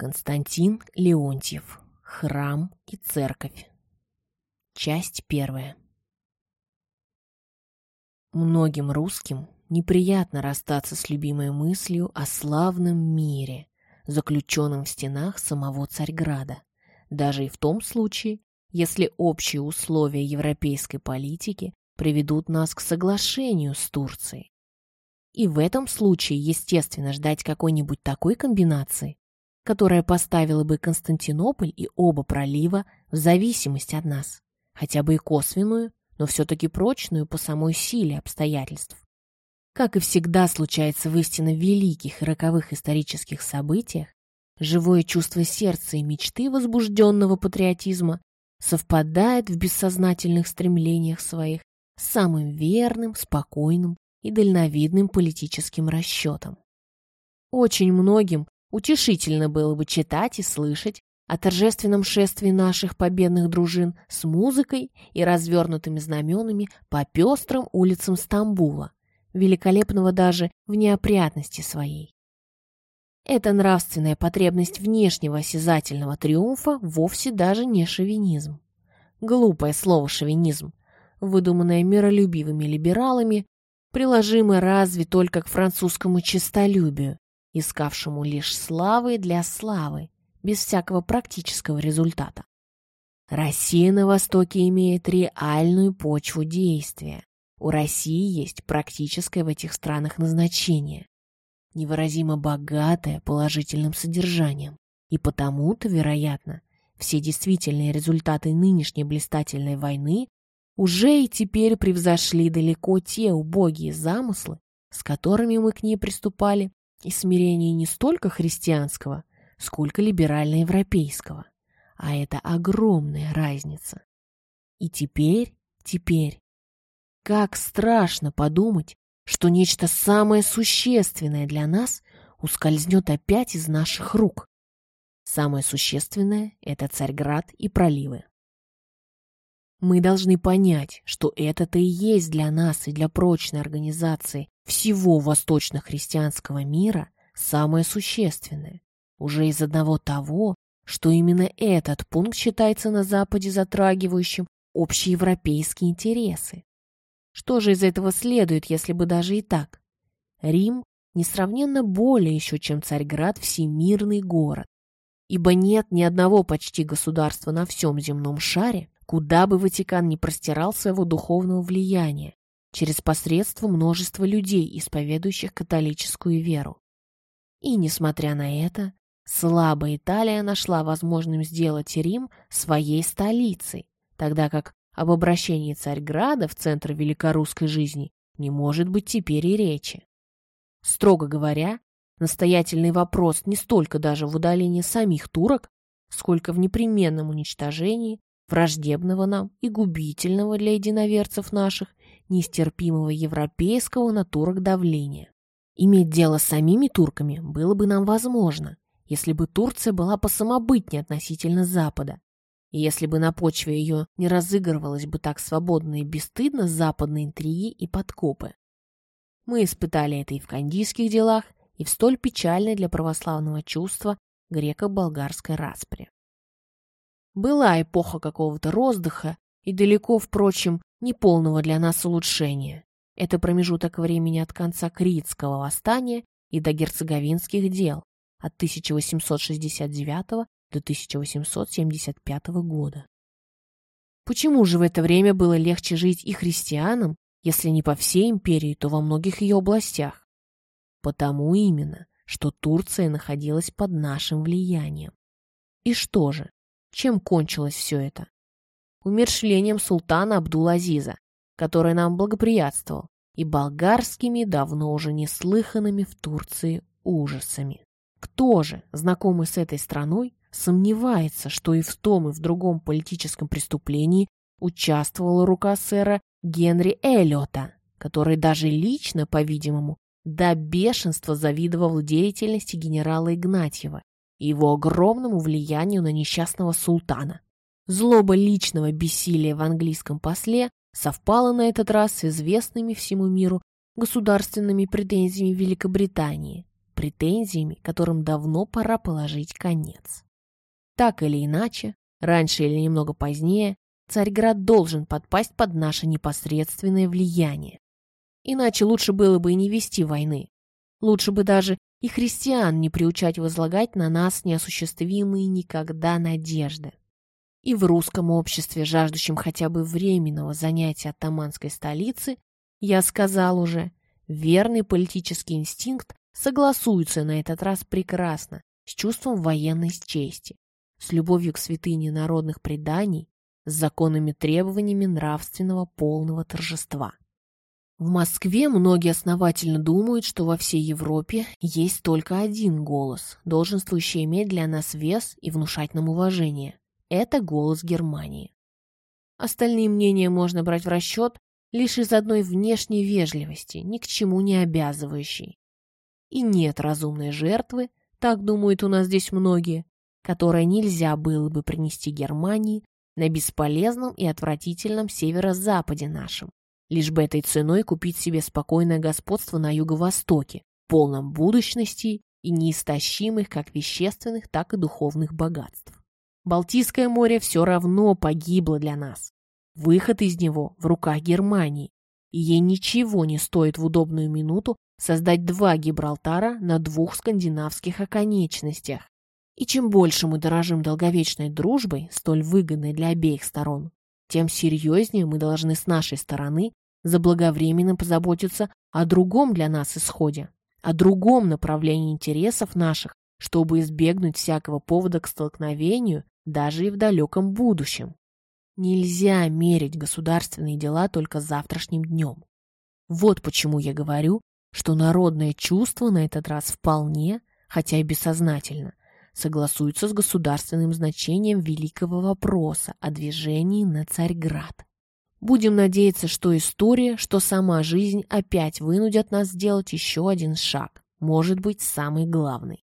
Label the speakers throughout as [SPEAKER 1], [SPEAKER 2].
[SPEAKER 1] Константин Леонтьев. Храм и церковь. Часть первая. Многим русским неприятно расстаться с любимой мыслью о славном мире, заключенном в стенах самого Царьграда, даже и в том случае, если общие условия европейской политики приведут нас к соглашению с Турцией. И в этом случае, естественно, ждать какой-нибудь такой комбинации, которая поставила бы Константинополь и оба пролива в зависимость от нас, хотя бы и косвенную, но все-таки прочную по самой силе обстоятельств. Как и всегда случается в истинно великих и роковых исторических событиях, живое чувство сердца и мечты возбужденного патриотизма совпадает в бессознательных стремлениях своих с самым верным, спокойным и дальновидным политическим расчетом. Очень многим утешительно было бы читать и слышать о торжественном шествии наших победных дружин с музыкой и развернутыми знаменами по пестрым улицам Стамбула, великолепного даже в неопрятности своей. Эта нравственная потребность внешнего осязательного триумфа вовсе даже не шовинизм. Глупое слово «шовинизм», выдуманное миролюбивыми либералами, приложимое разве только к французскому честолюбию, искавшему лишь славы для славы, без всякого практического результата. Россия на Востоке имеет реальную почву действия. У России есть практическое в этих странах назначение, невыразимо богатое положительным содержанием, и потому-то, вероятно, все действительные результаты нынешней блистательной войны уже и теперь превзошли далеко те убогие замыслы, с которыми мы к ней приступали и смирение не столько христианского, сколько либерально-европейского. А это огромная разница. И теперь, теперь, как страшно подумать, что нечто самое существенное для нас ускользнет опять из наших рук. Самое существенное — это Царьград и проливы. Мы должны понять, что это-то и есть для нас и для прочной организации всего восточно-христианского мира самое существенное. Уже из одного того, что именно этот пункт считается на Западе затрагивающим общеевропейские интересы. Что же из этого следует, если бы даже и так? Рим несравненно более еще, чем Царьград, всемирный город. Ибо нет ни одного почти государства на всем земном шаре, куда бы Ватикан не простирал своего духовного влияния, через посредство множества людей, исповедующих католическую веру. И, несмотря на это, слабая Италия нашла возможным сделать Рим своей столицей, тогда как об обращении Царьграда в центр великорусской жизни не может быть теперь и речи. Строго говоря, настоятельный вопрос не столько даже в удалении самих турок, сколько в непременном уничтожении враждебного нам и губительного для единоверцев наших нестерпимого европейского на турок давления. Иметь дело с самими турками было бы нам возможно, если бы Турция была посамобытнее относительно Запада, и если бы на почве ее не разыгрывалась бы так свободно и бесстыдно западные интриги и подкопы. Мы испытали это и в кандийских делах, и в столь печальной для православного чувства греко-болгарской распре. Была эпоха какого-то роздыха и далеко, впрочем, неполного для нас улучшения. Это промежуток времени от конца Критского восстания и до герцеговинских дел от 1869 до 1875 года. Почему же в это время было легче жить и христианам, если не по всей империи, то во многих ее областях? Потому именно, что Турция находилась под нашим влиянием. И что же, чем кончилось все это? Умершлением султана Абдул-Азиза, который нам благоприятствовал, и болгарскими, давно уже неслыханными в Турции ужасами. Кто же, знакомый с этой страной, сомневается, что и в том, и в другом политическом преступлении участвовала рука сэра Генри Эллиота, который даже лично, по-видимому, до бешенства завидовал деятельности генерала Игнатьева и его огромному влиянию на несчастного султана. Злоба личного бессилия в английском после совпала на этот раз с известными всему миру государственными претензиями Великобритании, претензиями, которым давно пора положить конец. Так или иначе, раньше или немного позднее, Царьград должен подпасть под наше непосредственное влияние. Иначе лучше было бы и не вести войны. Лучше бы даже и христиан не приучать возлагать на нас неосуществимые никогда надежды. И в русском обществе, жаждущем хотя бы временного занятия атаманской столицы, я сказал уже, верный политический инстинкт согласуется на этот раз прекрасно с чувством военной чести, с любовью к святыне народных преданий, с законными требованиями нравственного полного торжества. В Москве многие основательно думают, что во всей Европе есть только один голос, долженствующий иметь для нас вес и внушать нам уважение. Это голос Германии. Остальные мнения можно брать в расчет лишь из одной внешней вежливости, ни к чему не обязывающей. И нет разумной жертвы, так думают у нас здесь многие, которой нельзя было бы принести Германии на бесполезном и отвратительном северо-западе нашем лишь бы этой ценой купить себе спокойное господство на юго-востоке, полном будущности и неистощимых как вещественных, так и духовных богатств. Балтийское море все равно погибло для нас. Выход из него в руках Германии, и ей ничего не стоит в удобную минуту создать два Гибралтара на двух скандинавских оконечностях. И чем больше мы дорожим долговечной дружбой, столь выгодной для обеих сторон, тем серьезнее мы должны с нашей стороны заблаговременно позаботиться о другом для нас исходе, о другом направлении интересов наших, чтобы избегнуть всякого повода к столкновению даже и в далеком будущем. Нельзя мерить государственные дела только завтрашним днем. Вот почему я говорю, что народное чувство на этот раз вполне, хотя и бессознательно, согласуется с государственным значением великого вопроса о движении на Царьград. Будем надеяться, что история, что сама жизнь опять вынудят нас сделать еще один шаг, может быть, самый главный.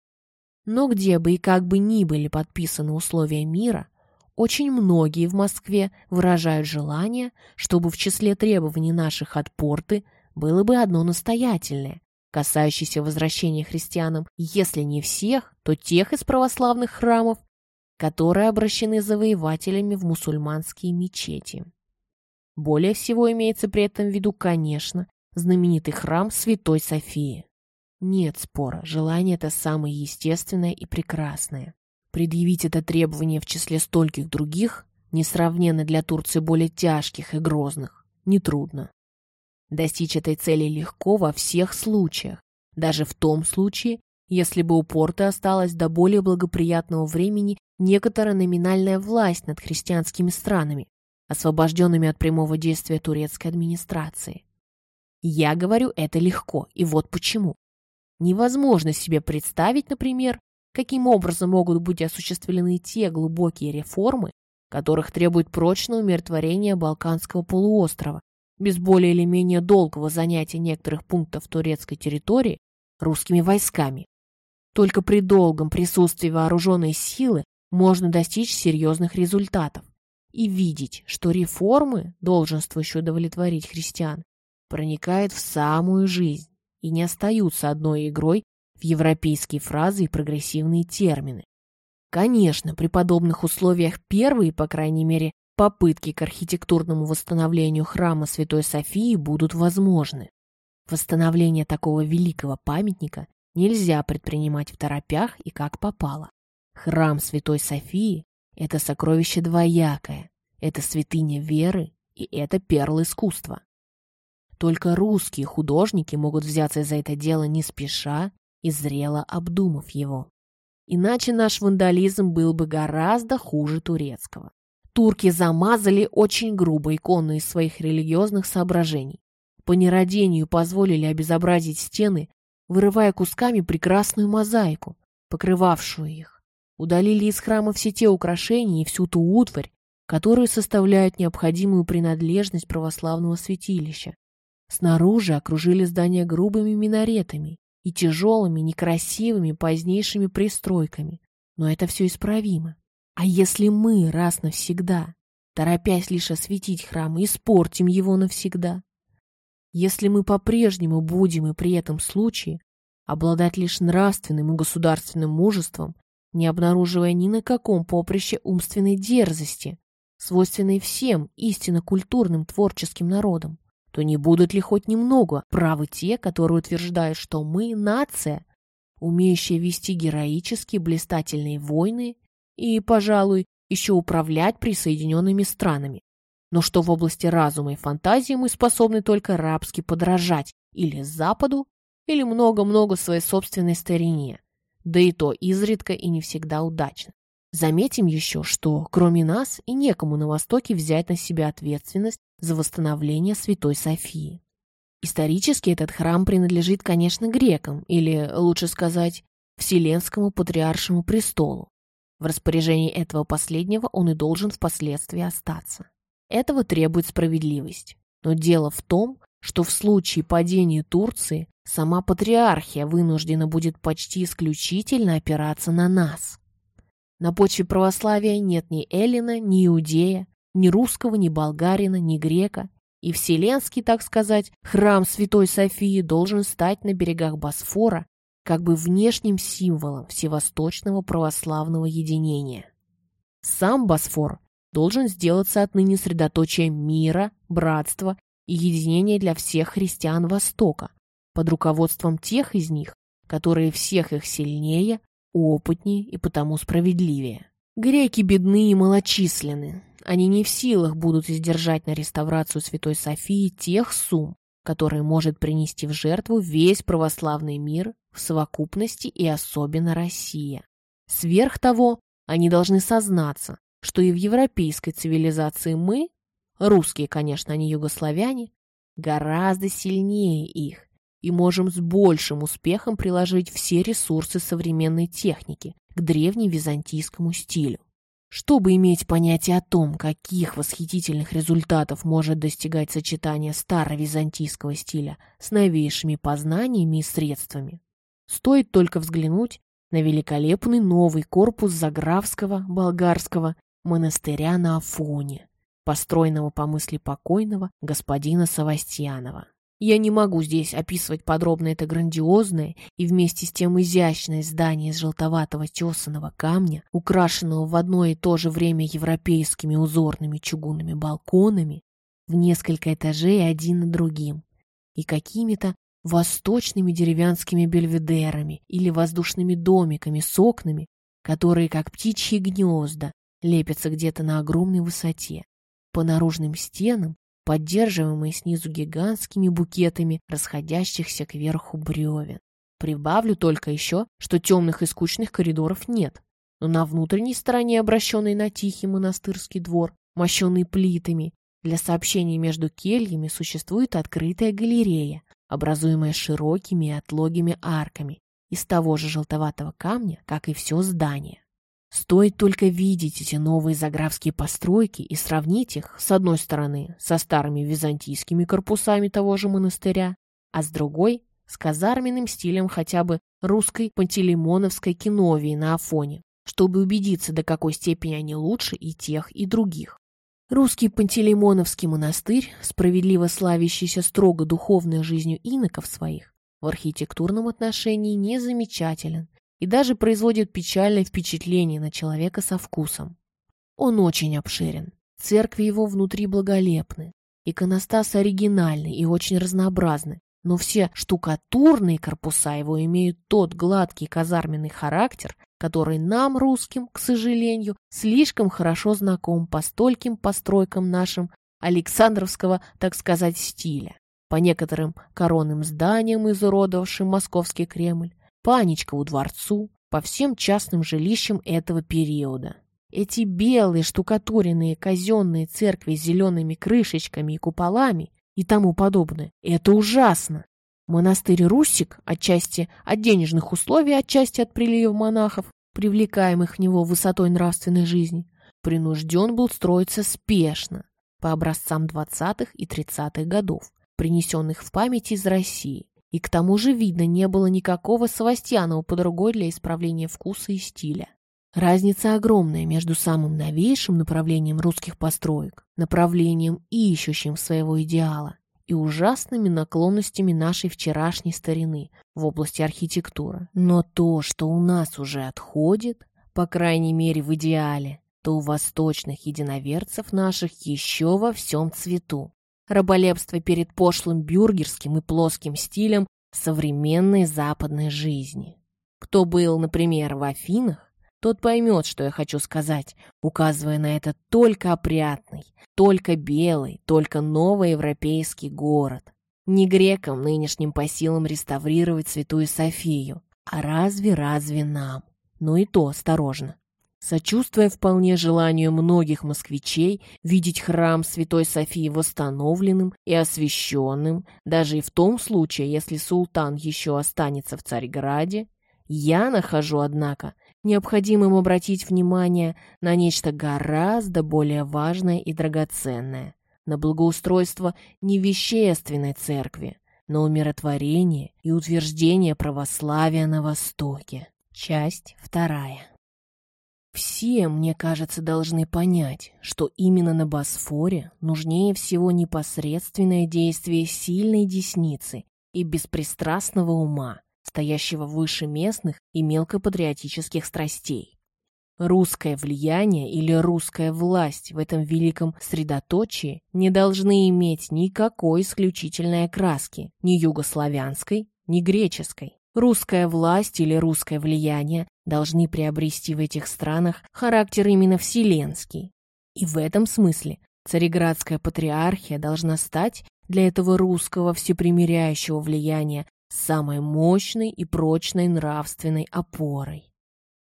[SPEAKER 1] Но где бы и как бы ни были подписаны условия мира, очень многие в Москве выражают желание, чтобы в числе требований наших от порты было бы одно настоятельное, касающееся возвращения христианам, если не всех, то тех из православных храмов, которые обращены завоевателями в мусульманские мечети. Более всего имеется при этом в виду, конечно, знаменитый храм Святой Софии. Нет спора, желание это самое естественное и прекрасное. Предъявить это требование в числе стольких других, несравненно для Турции более тяжких и грозных, нетрудно. Достичь этой цели легко во всех случаях, даже в том случае, если бы у порта осталась до более благоприятного времени некоторая номинальная власть над христианскими странами, освобожденными от прямого действия турецкой администрации. Я говорю это легко, и вот почему. Невозможно себе представить, например, каким образом могут быть осуществлены те глубокие реформы, которых требует прочное умиротворение Балканского полуострова, без более или менее долгого занятия некоторых пунктов турецкой территории русскими войсками. Только при долгом присутствии вооруженной силы можно достичь серьезных результатов и видеть, что реформы, долженствующие удовлетворить христиан, проникают в самую жизнь и не остаются одной игрой в европейские фразы и прогрессивные термины. Конечно, при подобных условиях первые, по крайней мере, попытки к архитектурному восстановлению храма Святой Софии будут возможны. Восстановление такого великого памятника нельзя предпринимать в торопях и как попало. Храм Святой Софии это сокровище двоякое, это святыня веры и это перл искусства. Только русские художники могут взяться за это дело не спеша и зрело обдумав его. Иначе наш вандализм был бы гораздо хуже турецкого. Турки замазали очень грубо икону из своих религиозных соображений. По нерадению позволили обезобразить стены, вырывая кусками прекрасную мозаику, покрывавшую их удалили из храма все те украшения и всю ту утварь, которые составляют необходимую принадлежность православного святилища. Снаружи окружили здание грубыми минаретами и тяжелыми, некрасивыми позднейшими пристройками. Но это все исправимо. А если мы раз навсегда, торопясь лишь осветить храм, испортим его навсегда? Если мы по-прежнему будем и при этом случае обладать лишь нравственным и государственным мужеством, не обнаруживая ни на каком поприще умственной дерзости, свойственной всем истинно культурным творческим народам, то не будут ли хоть немного правы те, которые утверждают, что мы – нация, умеющая вести героические блистательные войны и, пожалуй, еще управлять присоединенными странами, но что в области разума и фантазии мы способны только рабски подражать или Западу, или много-много своей собственной старине, да и то изредка и не всегда удачно. Заметим еще, что кроме нас и некому на Востоке взять на себя ответственность за восстановление Святой Софии. Исторически этот храм принадлежит, конечно, грекам, или, лучше сказать, Вселенскому Патриаршему престолу. В распоряжении этого последнего он и должен впоследствии остаться. Этого требует справедливость. Но дело в том, что в случае падения Турции сама патриархия вынуждена будет почти исключительно опираться на нас. На почве православия нет ни эллина, ни иудея, ни русского, ни болгарина, ни грека, и вселенский, так сказать, храм Святой Софии должен стать на берегах Босфора как бы внешним символом всевосточного православного единения. Сам Босфор должен сделаться отныне средоточием мира, братства и единения для всех христиан Востока, под руководством тех из них, которые всех их сильнее, опытнее и потому справедливее. Греки бедны и малочисленны. Они не в силах будут издержать на реставрацию Святой Софии тех сумм, которые может принести в жертву весь православный мир в совокупности и особенно Россия. Сверх того, они должны сознаться, что и в европейской цивилизации мы, русские, конечно, а не югославяне, гораздо сильнее их и можем с большим успехом приложить все ресурсы современной техники к древневизантийскому стилю. Чтобы иметь понятие о том, каких восхитительных результатов может достигать сочетание старовизантийского стиля с новейшими познаниями и средствами, стоит только взглянуть на великолепный новый корпус Заграфского болгарского монастыря на Афоне, построенного по мысли покойного господина Савастьянова. Я не могу здесь описывать подробно это грандиозное и вместе с тем изящное здание из желтоватого тесаного камня, украшенного в одно и то же время европейскими узорными чугунными балконами, в несколько этажей один над другим, и какими-то восточными деревянскими бельведерами или воздушными домиками с окнами, которые, как птичьи гнезда, лепятся где-то на огромной высоте. По наружным стенам поддерживаемые снизу гигантскими букетами расходящихся кверху бревен. Прибавлю только еще, что темных и скучных коридоров нет, но на внутренней стороне, обращенной на тихий монастырский двор, мощенный плитами, для сообщения между кельями существует открытая галерея, образуемая широкими и отлогими арками из того же желтоватого камня, как и все здание. Стоит только видеть эти новые заграфские постройки и сравнить их, с одной стороны, со старыми византийскими корпусами того же монастыря, а с другой — с казарменным стилем хотя бы русской пантелеймоновской киновии на Афоне, чтобы убедиться, до какой степени они лучше и тех, и других. Русский Пантелеймоновский монастырь, справедливо славящийся строго духовной жизнью иноков своих, в архитектурном отношении не замечателен и даже производит печальное впечатление на человека со вкусом. Он очень обширен, церкви его внутри благолепны, иконостас оригинальный и очень разнообразный, но все штукатурные корпуса его имеют тот гладкий казарменный характер, который нам, русским, к сожалению, слишком хорошо знаком по стольким постройкам нашим Александровского, так сказать, стиля. По некоторым коронным зданиям, изуродовавшим московский Кремль, по Анечкову дворцу, по всем частным жилищам этого периода. Эти белые штукатуренные казенные церкви с зелеными крышечками и куполами и тому подобное – это ужасно. Монастырь Русик, отчасти от денежных условий, отчасти от прилива монахов, привлекаемых в него высотой нравственной жизни, принужден был строиться спешно, по образцам 20-х и 30-х годов, принесенных в память из России, и к тому же, видно, не было никакого Савастьянова под рукой для исправления вкуса и стиля. Разница огромная между самым новейшим направлением русских построек, направлением ищущим своего идеала, и ужасными наклонностями нашей вчерашней старины в области архитектуры. Но то, что у нас уже отходит, по крайней мере в идеале, то у восточных единоверцев наших еще во всем цвету. Раболепство перед пошлым бюргерским и плоским стилем современной западной жизни. Кто был, например, в Афинах, тот поймет, что я хочу сказать, указывая на это только опрятный, только белый, только новоевропейский город. Не грекам нынешним по силам реставрировать Святую Софию, а разве-разве нам? Ну и то осторожно. Сочувствуя вполне желанию многих москвичей видеть храм Святой Софии восстановленным и освященным, даже и в том случае, если султан еще останется в Царьграде, я нахожу, однако, необходимым обратить внимание на нечто гораздо более важное и драгоценное, на благоустройство не вещественной церкви, но умиротворение и утверждение православия на Востоке. Часть вторая. Все, мне кажется, должны понять, что именно на Босфоре нужнее всего непосредственное действие сильной десницы и беспристрастного ума, стоящего выше местных и мелкопатриотических страстей. Русское влияние или русская власть в этом великом средоточии не должны иметь никакой исключительной окраски, ни югославянской, ни греческой. Русская власть или русское влияние должны приобрести в этих странах характер именно вселенский. И в этом смысле Цареградская патриархия должна стать для этого русского всепримиряющего влияния самой мощной и прочной нравственной опорой.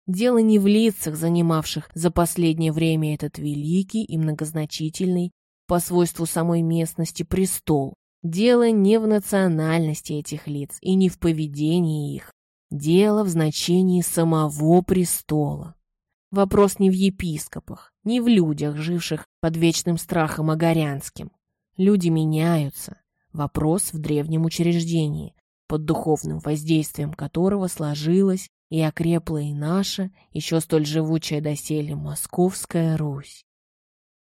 [SPEAKER 1] Дело не в лицах, занимавших за последнее время этот великий и многозначительный по свойству самой местности престол, Дело не в национальности этих лиц и не в поведении их. Дело в значении самого престола. Вопрос не в епископах, не в людях, живших под вечным страхом огорянским. Люди меняются. Вопрос в древнем учреждении, под духовным воздействием которого сложилась и окрепла и наша, еще столь живучая доселе Московская Русь.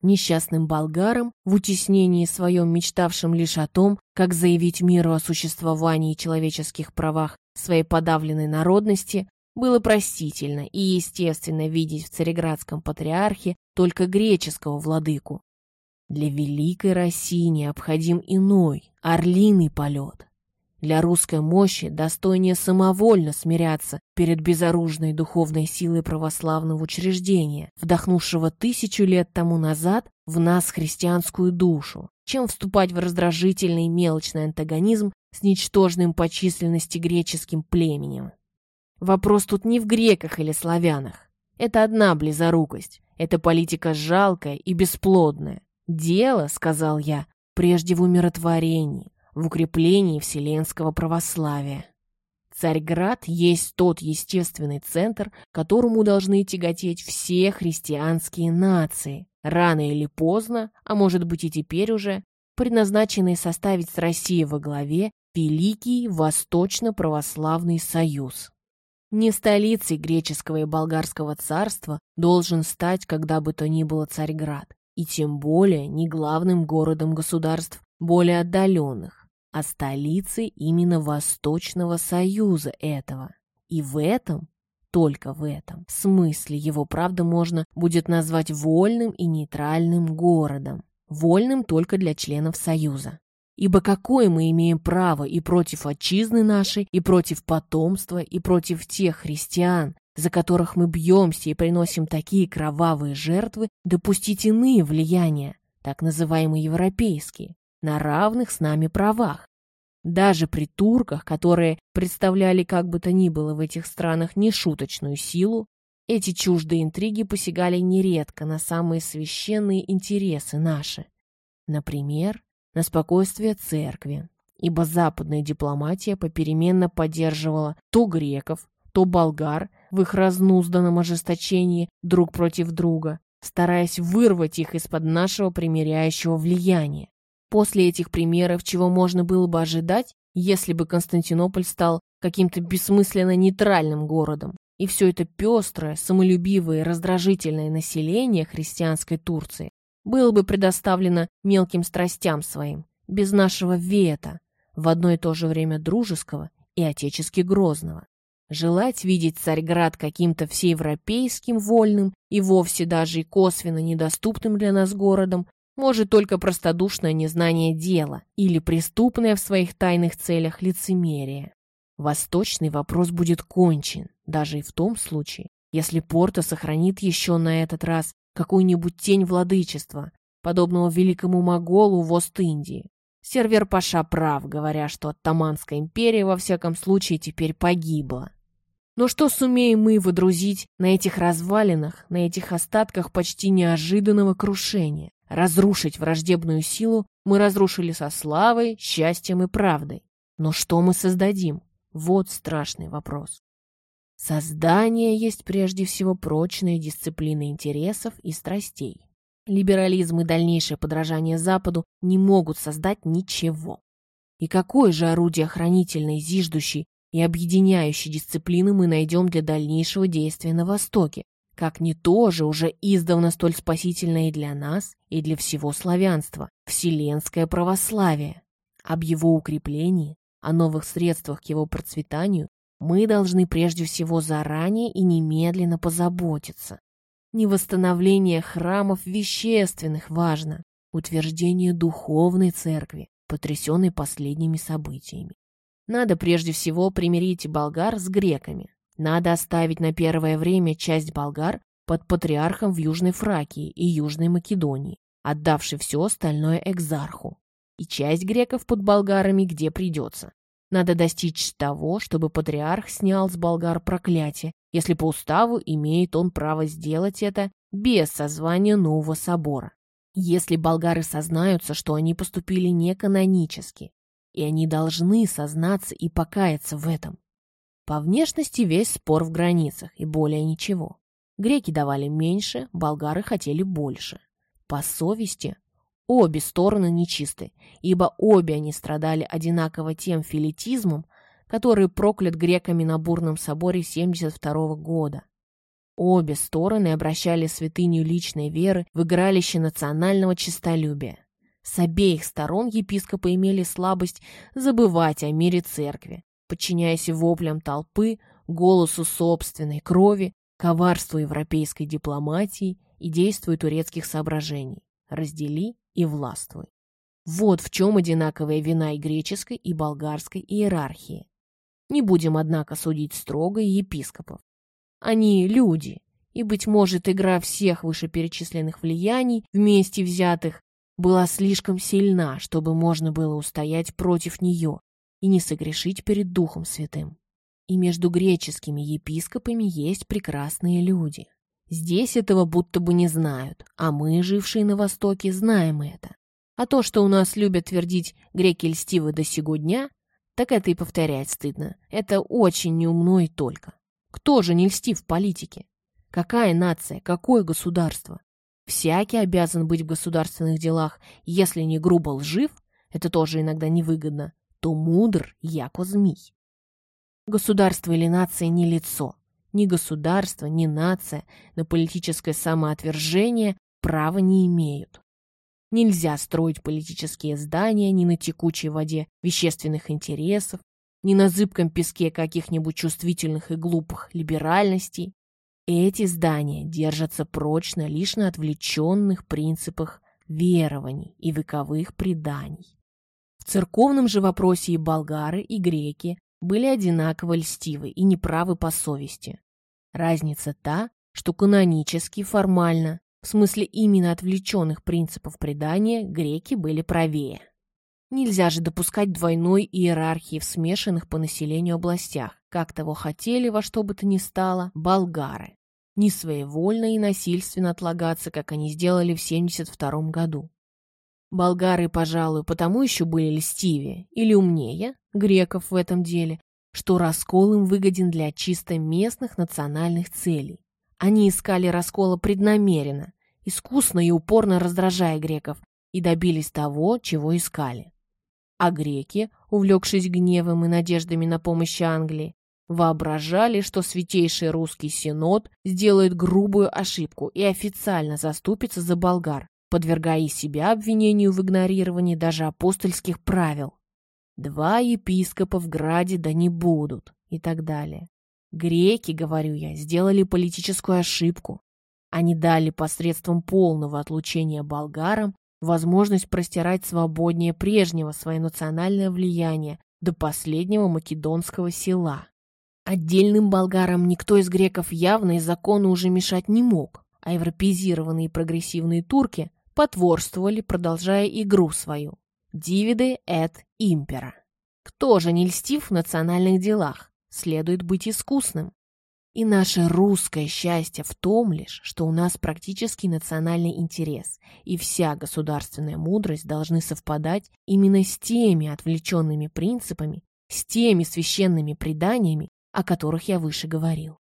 [SPEAKER 1] Несчастным болгарам, в утеснении своем мечтавшим лишь о том, как заявить миру о существовании человеческих правах своей подавленной народности, было простительно и естественно видеть в цареградском патриархе только греческого владыку. Для великой России необходим иной, орлиный полет. Для русской мощи достойнее самовольно смиряться перед безоружной духовной силой православного учреждения, вдохнувшего тысячу лет тому назад в нас христианскую душу, чем вступать в раздражительный мелочный антагонизм с ничтожным по численности греческим племенем. Вопрос тут не в греках или славянах. Это одна близорукость. Это политика жалкая и бесплодная. Дело, сказал я, прежде в умиротворении, в укреплении вселенского православия. Царьград есть тот естественный центр, которому должны тяготеть все христианские нации, рано или поздно, а может быть и теперь уже, предназначенные составить с Россией во главе Великий Восточно-Православный Союз. Не столицей греческого и болгарского царства должен стать когда бы то ни было Царьград, и тем более не главным городом государств более отдаленных а столицей именно Восточного Союза этого. И в этом, только в этом, смысле его, правда, можно будет назвать вольным и нейтральным городом. Вольным только для членов Союза. Ибо какое мы имеем право и против отчизны нашей, и против потомства, и против тех христиан, за которых мы бьемся и приносим такие кровавые жертвы, допустить иные влияния, так называемые европейские, на равных с нами правах. Даже при турках, которые представляли как бы то ни было в этих странах нешуточную силу, эти чуждые интриги посягали нередко на самые священные интересы наши. Например, на спокойствие церкви, ибо западная дипломатия попеременно поддерживала то греков, то болгар в их разнузданном ожесточении друг против друга, стараясь вырвать их из-под нашего примиряющего влияния. После этих примеров, чего можно было бы ожидать, если бы Константинополь стал каким-то бессмысленно нейтральным городом, и все это пестрое, самолюбивое и раздражительное население христианской Турции было бы предоставлено мелким страстям своим, без нашего вето, в одно и то же время дружеского и отечески грозного. Желать видеть Царьград каким-то всеевропейским, вольным и вовсе даже и косвенно недоступным для нас городом может только простодушное незнание дела или преступное в своих тайных целях лицемерие. Восточный вопрос будет кончен, даже и в том случае, если Порто сохранит еще на этот раз какую-нибудь тень владычества, подобного великому моголу в Ост-Индии. Сервер Паша прав, говоря, что Оттаманская империя во всяком случае теперь погибла. Но что сумеем мы выдрузить на этих развалинах, на этих остатках почти неожиданного крушения? Разрушить враждебную силу мы разрушили со славой, счастьем и правдой. Но что мы создадим? Вот страшный вопрос. Создание есть прежде всего прочная дисциплина интересов и страстей. Либерализм и дальнейшее подражание Западу не могут создать ничего. И какое же орудие хранительной, зиждущей и объединяющей дисциплины мы найдем для дальнейшего действия на Востоке, как не то же уже издавна столь спасительное и для нас, и для всего славянства, вселенское православие. Об его укреплении, о новых средствах к его процветанию мы должны прежде всего заранее и немедленно позаботиться. Не восстановление храмов вещественных важно, утверждение духовной церкви, потрясенной последними событиями. Надо прежде всего примирить болгар с греками. Надо оставить на первое время часть болгар под патриархом в Южной Фракии и Южной Македонии, отдавший все остальное экзарху. И часть греков под болгарами где придется. Надо достичь того, чтобы патриарх снял с болгар проклятие, если по уставу имеет он право сделать это без созвания нового собора. Если болгары сознаются, что они поступили неканонически, и они должны сознаться и покаяться в этом. По внешности весь спор в границах, и более ничего. Греки давали меньше, болгары хотели больше. По совести обе стороны нечисты, ибо обе они страдали одинаково тем филитизмом, который проклят греками на бурном соборе 72 года. Обе стороны обращали святыню личной веры в игралище национального честолюбия. С обеих сторон епископы имели слабость забывать о мире церкви, подчиняясь воплям толпы, голосу собственной крови, коварству европейской дипломатии и действию турецких соображений. Раздели и властвуй. Вот в чем одинаковая вина и греческой, и болгарской иерархии. Не будем, однако, судить строго епископов. Они люди, и, быть может, игра всех вышеперечисленных влияний, вместе взятых, была слишком сильна, чтобы можно было устоять против нее и не согрешить перед Духом Святым. И между греческими епископами есть прекрасные люди. Здесь этого будто бы не знают, а мы, жившие на Востоке, знаем это. А то, что у нас любят твердить греки льстивы до сего дня, так это и повторять стыдно. Это очень неумно и только. Кто же не льстив в политике? Какая нация, какое государство? Всякий обязан быть в государственных делах, если не грубо лжив, это тоже иногда невыгодно, то мудр, яко змей. Государство или нация не лицо. Ни государство, ни нация на политическое самоотвержение права не имеют. Нельзя строить политические здания ни на текучей воде вещественных интересов, ни на зыбком песке каких-нибудь чувствительных и глупых либеральностей. Эти здания держатся прочно лишь на отвлеченных принципах верований и вековых преданий. В церковном же вопросе и болгары, и греки были одинаково льстивы и неправы по совести. Разница та, что канонически, формально, в смысле именно отвлеченных принципов предания, греки были правее. Нельзя же допускать двойной иерархии в смешанных по населению областях, как того хотели во что бы то ни стало болгары не своевольно и насильственно отлагаться, как они сделали в 72 году. Болгары, пожалуй, потому еще были льстивее или умнее греков в этом деле, что раскол им выгоден для чисто местных национальных целей. Они искали раскола преднамеренно, искусно и упорно раздражая греков, и добились того, чего искали. А греки, увлекшись гневом и надеждами на помощь Англии, воображали, что Святейший Русский Синод сделает грубую ошибку и официально заступится за болгар, подвергая себя обвинению в игнорировании даже апостольских правил. Два епископа в Граде да не будут и так далее. Греки, говорю я, сделали политическую ошибку. Они дали посредством полного отлучения болгарам возможность простирать свободнее прежнего свое национальное влияние до последнего македонского села. Отдельным болгарам никто из греков явно и закону уже мешать не мог, а европеизированные и прогрессивные турки потворствовали, продолжая игру свою. Дивиды эт импера. Кто же не льстив в национальных делах? Следует быть искусным. И наше русское счастье в том лишь, что у нас практически национальный интерес, и вся государственная мудрость должны совпадать именно с теми отвлеченными принципами, с теми священными преданиями, о которых я выше говорил.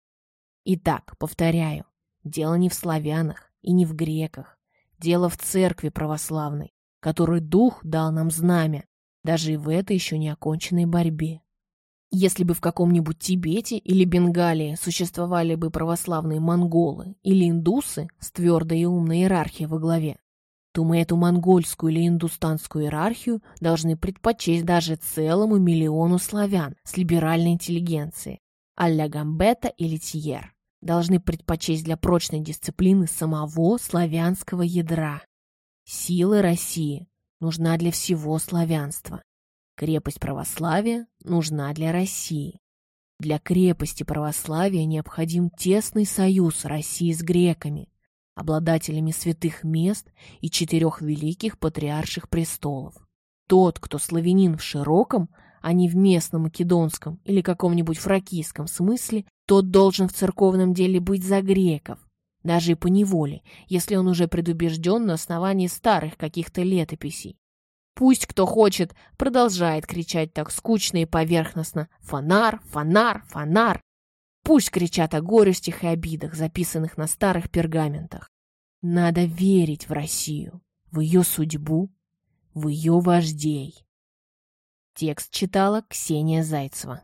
[SPEAKER 1] Итак, повторяю, дело не в славянах и не в греках, дело в церкви православной, которой Дух дал нам знамя, даже и в этой еще не оконченной борьбе. Если бы в каком-нибудь Тибете или Бенгалии существовали бы православные монголы или индусы с твердой и умной иерархией во главе, то мы эту монгольскую или индустанскую иерархию должны предпочесть даже целому миллиону славян с либеральной интеллигенцией, а-ля Гамбета или Тьер. Должны предпочесть для прочной дисциплины самого славянского ядра. Сила России нужна для всего славянства. Крепость православия нужна для России. Для крепости православия необходим тесный союз России с греками, обладателями святых мест и четырех великих патриарших престолов. Тот, кто славянин в широком, а не в местном македонском или каком-нибудь фракийском смысле, тот должен в церковном деле быть за греков, даже и по неволе, если он уже предубежден на основании старых каких-то летописей. Пусть кто хочет, продолжает кричать так скучно и поверхностно «Фонар! Фонар! Фонар!» Пусть кричат о горестях и обидах, записанных на старых пергаментах. Надо верить в Россию, в ее судьбу, в ее вождей. Текст читала Ксения Зайцева.